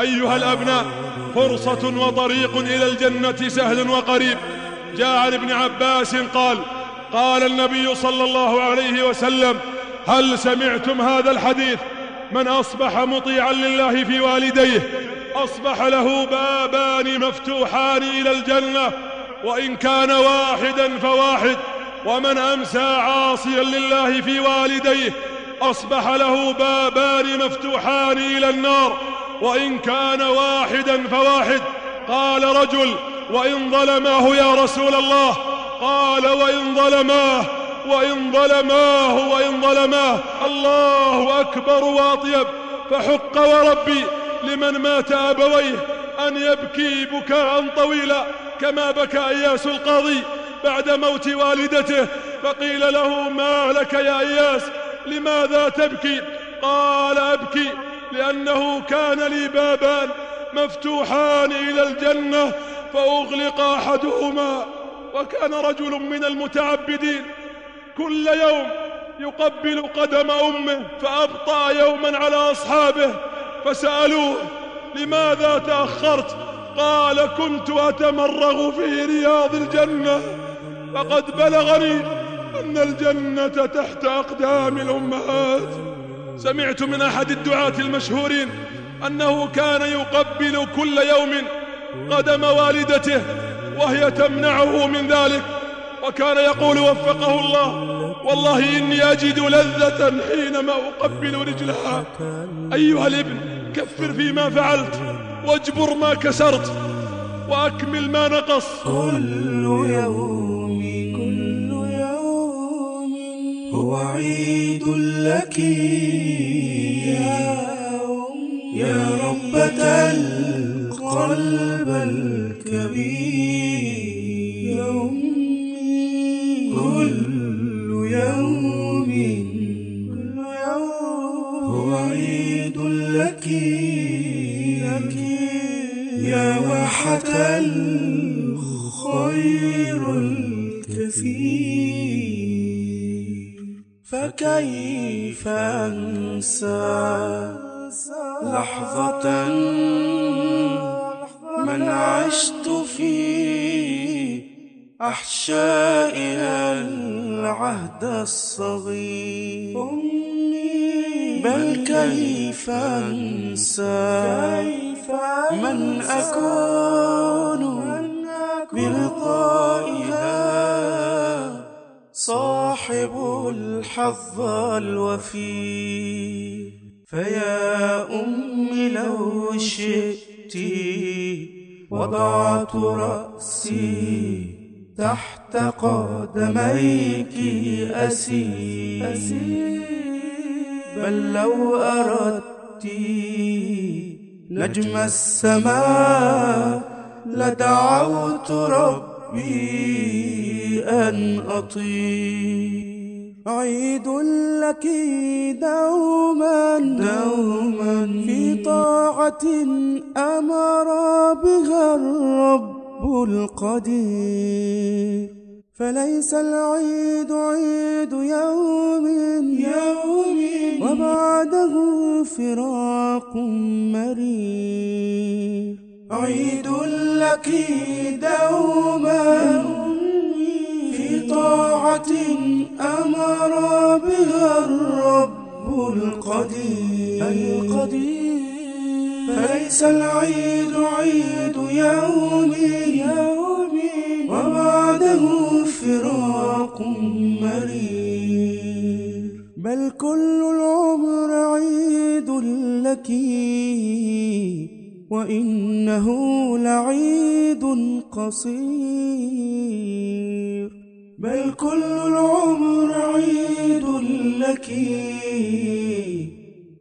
أيها الأبناء فرصة وطريق إلى الجنة سهل وقريب. جاء عن ابن عباس قال قال النبي صلى الله عليه وسلم هل سمعتم هذا الحديث؟ من أصبح مطيعا لله في والديه أصبح له بابان مفتوحان إلى الجنة وإن كان واحدا فواحد. ومن أمسى عاصيا لله في والديه أصبح له بابان مفتوحان إلى النار. وإن كان واحدا فواحد. قال رجل وإن ظلماه يا رسول الله. قال وإن ظلماه وإن ظلماه وإن ظلماه. الله أكبر وأطيب. فحق وربي لمن مات أبويه أن يبكي بكاء طويلا كما بكى إياس القاضي بعد موت والدته. فقيل له ما لك يا إياس؟ لماذا تبكي؟ قال أبكي لأنه كان لي بابان مفتوحان إلى الجنة فأغلق أحدهما وكان رجل من المتعبدين. كل يوم يقبل قدم أمه فأبطأ يوما على أصحابه فسألوه لماذا تأخرت؟ قال كنت أتمرغ في رياض الجنة. فقد بلغني أن الجنة تحت أقدام الأمهات. سمعت من أحد الدعاة المشهورين أنه كان يقبل كل يوم قدم والدته وهي تمنعه من ذلك وكان يقول وفقه الله والله إني أجد لذة حينما أقبل رجلها. أيها الابن كفر فيما فعلت واجبر ما كسرت وأكمل ما نقص كل يوم هو عيد لك يا ربة القلب الكبير كل يوم هو عيد لك يا واحة الخير الكثير فكيف أنسى لحظة من عشت في أحشائها العهد الصغير؟ بل كيف أنسى؟ من أكون الحظ الوفي فيا أم لو شئت وضعت رأسي تحت قدميك أسير. بل لو أردت نجم السماء لدعوت ربي أن أطير. عيد لك دوما دوما. في طاعة أمر بها الرب القدير. فليس العيد عيد يوم يوم. وبعده فراق مرير. عيد لك دوما. في طاعة أمر بها الرب القدير. القدير فليس العيد عيد يوم يوم وبعده فراق مرير. بل كل العمر عيد لك وإنه لعيد قصير. بل كل العمر عيد لك.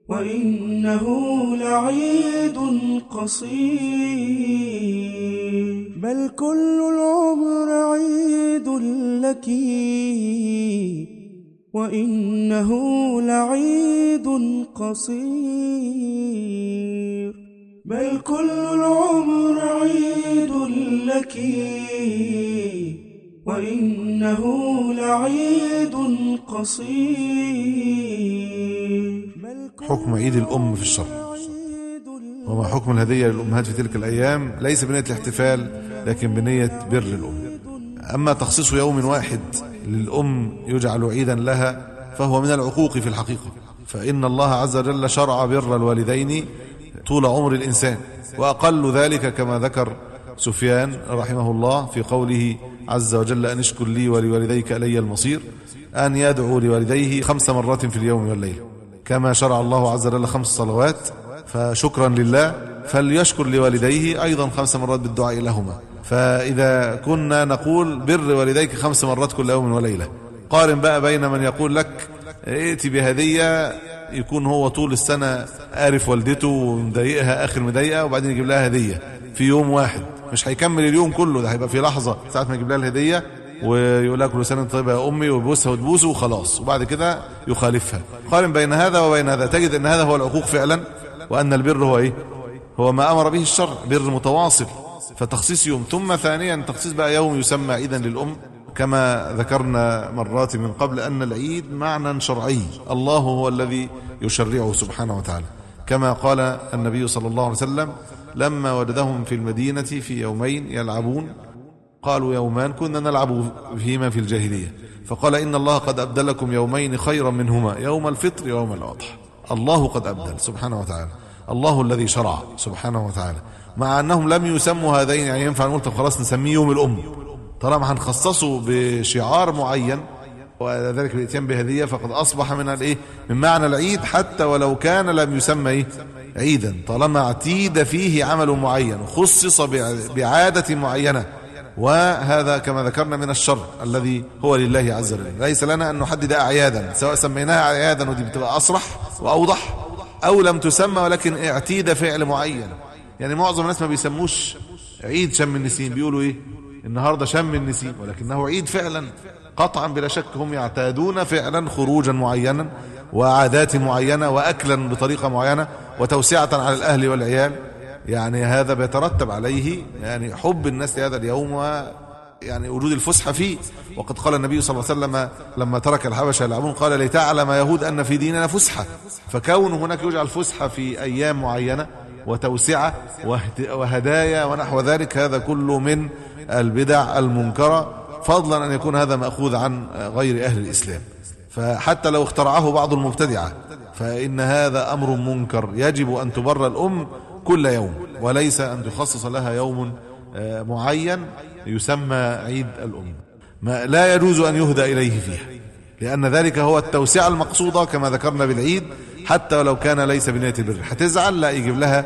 وإنه لعيد قصير. بل كل العمر عيد لك. وإنه لعيد قصير. بل كل العمر عيد لك. وإنه لعيد قصير. حكم عيد الأم في الشرع وما حكم الهدية للأمهات في تلك الأيام؟ ليس بنية الاحتفال لكن بنية بر الأم. أما تخصيص يوم واحد للأم يجعل عيدا لها فهو من العقوق في الحقيقة. فإن الله عز وجل شرع بر الوالدين طول عمر الإنسان وأقل ذلك كما ذكر سفيان رحمه الله في قوله عز وجل أن اشكر لي ولوالديك إلي المصير أن يدعو لوالديه خمس مرات في اليوم والليل. كما شرع الله عز وجل خمس صلوات فشكرا لله. فليشكر لوالديه أيضا خمس مرات بالدعاء لهما. فإذا كنا نقول بر والديك خمس مرات كل يوم وليلة. قارن بقى بين من يقول لك ائتي بهدية يكون هو طول السنة عارف والدته ومضايقها آخر مضايقة وبعدين يجيب لها هدية في يوم واحد. مش هيكمل اليوم كله ده هيبقى في لحظة ساعة ما يجيب لها الهدية ويقول لها كل سنة طيبة يا أمي ويبوسها وتبوسه وخلاص. وبعد كده يخالفها. قارن بين هذا وبين هذا. تجد أن هذا هو العقوق فعلا وأن البر هو إيه؟ هو ما أمر به الشرع بر متواصل. فتخصيص يوم. ثم ثانيا تخصيص بقى يوم يسمى عيدا للأم. كما ذكرنا مرات من قبل أن العيد معنى شرعي. الله هو الذي يشرعه سبحانه وتعالى. كما قال النبي صلى الله عليه وسلم لما وجدهم في المدينة في يومين يلعبون قالوا يومان كنا نلعب فيهما في الجاهلية. فقال إن الله قد أبدلكم يومين خيرا منهما يوم الفطر يوم الأضحى. الله قد أبدل سبحانه وتعالى. الله الذي شرع سبحانه وتعالى. مع أنهم لم يسموا هذين يعني ينفع نقول طب خلاص نسميه يوم الأم. طالما هنخصصه بشعار معين وذلك الاتيان بهدية فقد أصبح من الإيه؟ من معنى العيد حتى ولو كان لم يسمى إيه؟ عيدا. طالما اعتيد فيه عمل معين خصص بعادة معينة. وهذا كما ذكرنا من الشر الذي هو لله عز وجل. ليس لنا أن نحدد أعيادا سواء سميناها أعيادا ودي بتبقى أصرح وأوضح أو لم تسمى ولكن اعتيد فعل معين. يعني معظم الناس ما بيسموش عيد شم النسيم بيقولوا إيه؟ النهاردة شم النسيم ولكنه عيد فعلا. قطعا بلا شك هم يعتادون فعلا خروجا معينا وعادات معينة وأكلا بطريقة معينة وتوسعة على الأهل والعيال. يعني هذا بيترتب عليه يعني حب الناس لهذا اليوم يعني وجود الفسحة فيه. وقد قال النبي صلى الله عليه وسلم لما ترك الحبشة يلعبون قال لتعلم يهود أن في ديننا فسحة. فكون هناك يجعل فسحة في أيام معينة وتوسعة وهدايا ونحو ذلك هذا كله من البدع المنكرة فضلا أن يكون هذا مأخوذ عن غير أهل الإسلام. فحتى لو اخترعه بعض المبتدعة فإن هذا أمر منكر يجب أن تبر الأم كل يوم وليس أن تخصص لها يوم آه، معين يسمى عيد الأم. ما لا يجوز أن يهدى إليه فيها لأن ذلك هو التوسعة المقصودة كما ذكرنا بالعيد حتى ولو كان ليس بنية البر. هتزعل لا يجيب لها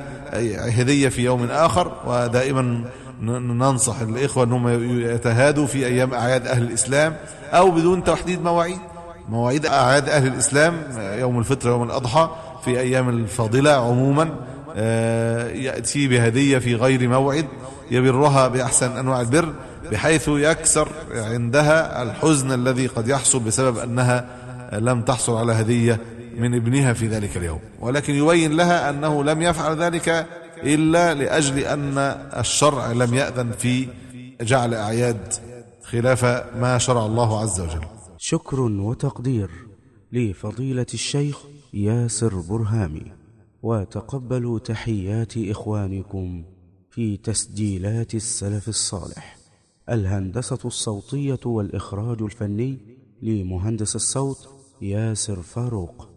هدية في يوم آخر ودائما ننصح الإخوة أنهم يتهادوا في أيام أعياد أهل الإسلام أو بدون تحديد مواعيد. مواعيد أعياد أهل الإسلام يوم الفطر يوم الأضحى في أيام الفاضلة عموما آه، يأتي بهدية في غير موعد يبرها بأحسن أنواع البر بحيث يكسر عندها الحزن الذي قد يحصل بسبب أنها لم تحصل على هدية من ابنها في ذلك اليوم. ولكن يبين لها أنه لم يفعل ذلك إلا لأجل أن الشرع لم يأذن في جعل أعياد خلاف ما شرع الله عز وجل. شكر وتقدير لفضيلة الشيخ ياسر برهامي وتقبلوا تحيات إخوانكم في تسجيلات السلف الصالح. الهندسة الصوتية والإخراج الفني لمهندس الصوت ياسر فاروق.